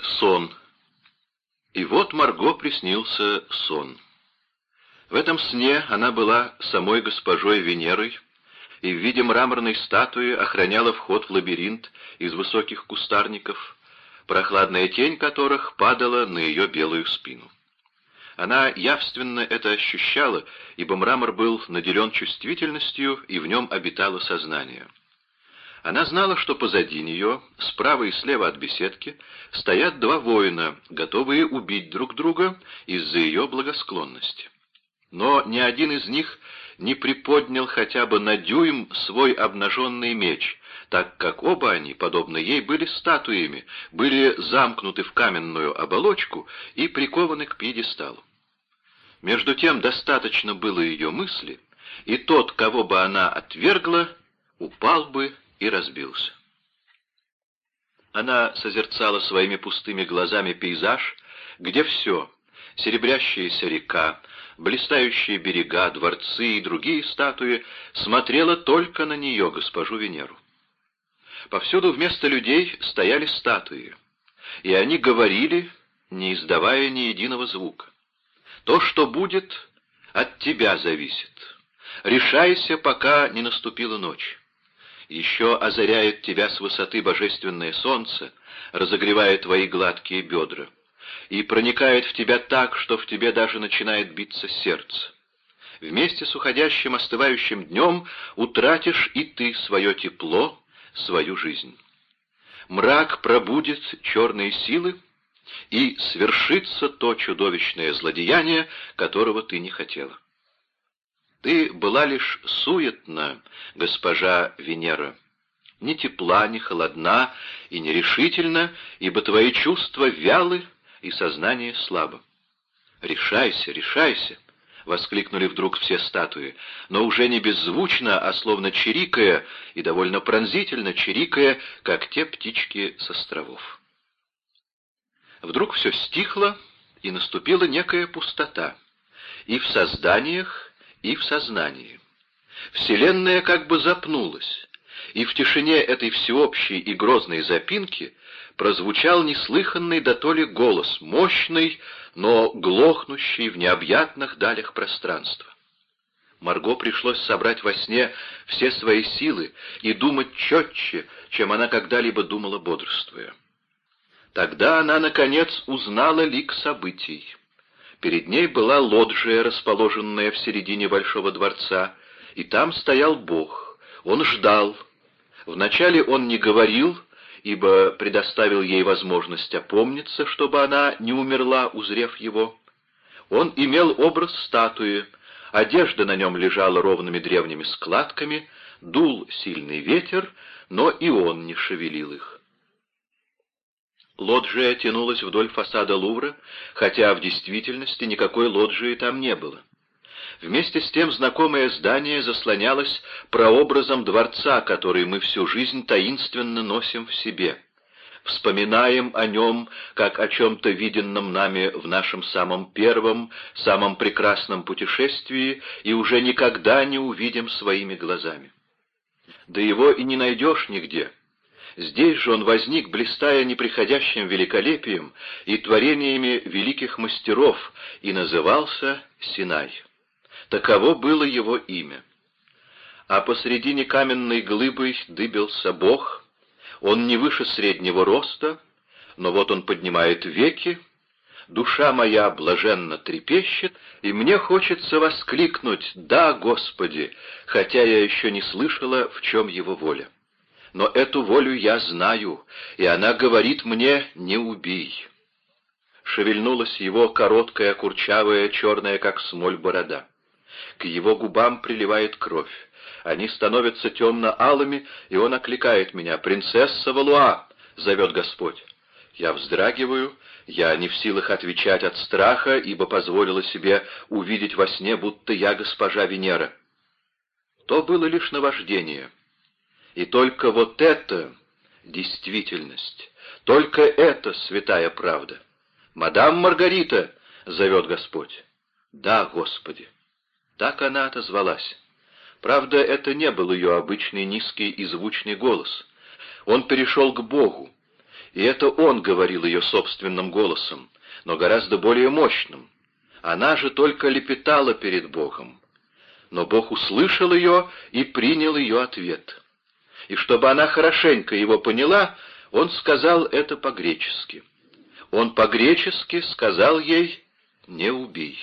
Сон. И вот Марго приснился сон. В этом сне она была самой госпожой Венерой и в виде мраморной статуи охраняла вход в лабиринт из высоких кустарников, прохладная тень которых падала на ее белую спину. Она явственно это ощущала, ибо мрамор был наделен чувствительностью, и в нем обитало сознание. Она знала, что позади нее, справа и слева от беседки, стоят два воина, готовые убить друг друга из-за ее благосклонности. Но ни один из них не приподнял хотя бы на дюйм свой обнаженный меч, так как оба они, подобно ей, были статуями, были замкнуты в каменную оболочку и прикованы к пьедесталу. Между тем достаточно было ее мысли, и тот, кого бы она отвергла, упал бы и разбился. Она созерцала своими пустыми глазами пейзаж, где все — серебрящаяся река, блистающие берега, дворцы и другие статуи — смотрела только на нее, госпожу Венеру. Повсюду вместо людей стояли статуи, и они говорили, не издавая ни единого звука. То, что будет, от тебя зависит. Решайся, пока не наступила ночь еще озаряет тебя с высоты божественное солнце, разогревая твои гладкие бедра, и проникает в тебя так, что в тебе даже начинает биться сердце. Вместе с уходящим остывающим днем утратишь и ты свое тепло, свою жизнь. Мрак пробудет черные силы, и свершится то чудовищное злодеяние, которого ты не хотела. Ты была лишь суетна, госпожа Венера. Ни тепла, ни холодна и нерешительна, ибо твои чувства вялы и сознание слабо. «Решайся, решайся!» — воскликнули вдруг все статуи, но уже не беззвучно, а словно чирикая и довольно пронзительно чирикая, как те птички с островов. Вдруг все стихло, и наступила некая пустота. И в созданиях, и в сознании. Вселенная как бы запнулась, и в тишине этой всеобщей и грозной запинки прозвучал неслыханный до то ли голос, мощный, но глохнущий в необъятных далях пространства. Марго пришлось собрать во сне все свои силы и думать четче, чем она когда-либо думала бодрствуя. Тогда она, наконец, узнала лик событий. Перед ней была лоджия, расположенная в середине большого дворца, и там стоял Бог. Он ждал. Вначале он не говорил, ибо предоставил ей возможность опомниться, чтобы она не умерла, узрев его. Он имел образ статуи, одежда на нем лежала ровными древними складками, дул сильный ветер, но и он не шевелил их. Лоджия тянулась вдоль фасада Лувра, хотя в действительности никакой лоджии там не было. Вместе с тем знакомое здание заслонялось прообразом дворца, который мы всю жизнь таинственно носим в себе. Вспоминаем о нем, как о чем-то виденном нами в нашем самом первом, самом прекрасном путешествии, и уже никогда не увидим своими глазами. Да его и не найдешь нигде. Здесь же он возник, блистая неприходящим великолепием и творениями великих мастеров, и назывался Синай. Таково было его имя. А посредине каменной глыбы дыбился Бог, он не выше среднего роста, но вот он поднимает веки, душа моя блаженно трепещет, и мне хочется воскликнуть «Да, Господи!», хотя я еще не слышала, в чем его воля но эту волю я знаю, и она говорит мне «не убий». Шевельнулась его короткая, курчавая, черная, как смоль, борода. К его губам приливает кровь. Они становятся темно-алыми, и он окликает меня. «Принцесса Валуа!» — зовет Господь. Я вздрагиваю, я не в силах отвечать от страха, ибо позволила себе увидеть во сне, будто я госпожа Венера. То было лишь наваждение — и только вот это действительность, только это святая правда. «Мадам Маргарита!» — зовет Господь. «Да, Господи!» Так она отозвалась. Правда, это не был ее обычный низкий и звучный голос. Он перешел к Богу, И это он говорил ее собственным голосом, но гораздо более мощным. Она же только лепетала перед Богом. Но Бог услышал ее и принял ее ответ. И чтобы она хорошенько его поняла, он сказал это по-гречески. Он по-гречески сказал ей «не убей».